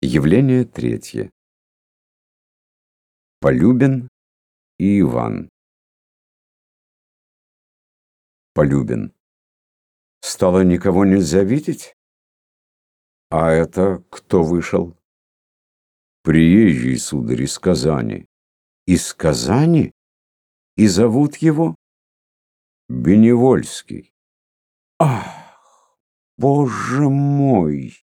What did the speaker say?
Явление третье. Полюбин и Иван. Полюбин. Стало, никого нельзя видеть? А это кто вышел? Приезжий, сударь, из Казани. Из Казани? И зовут его? Беневольский. Ах, боже мой!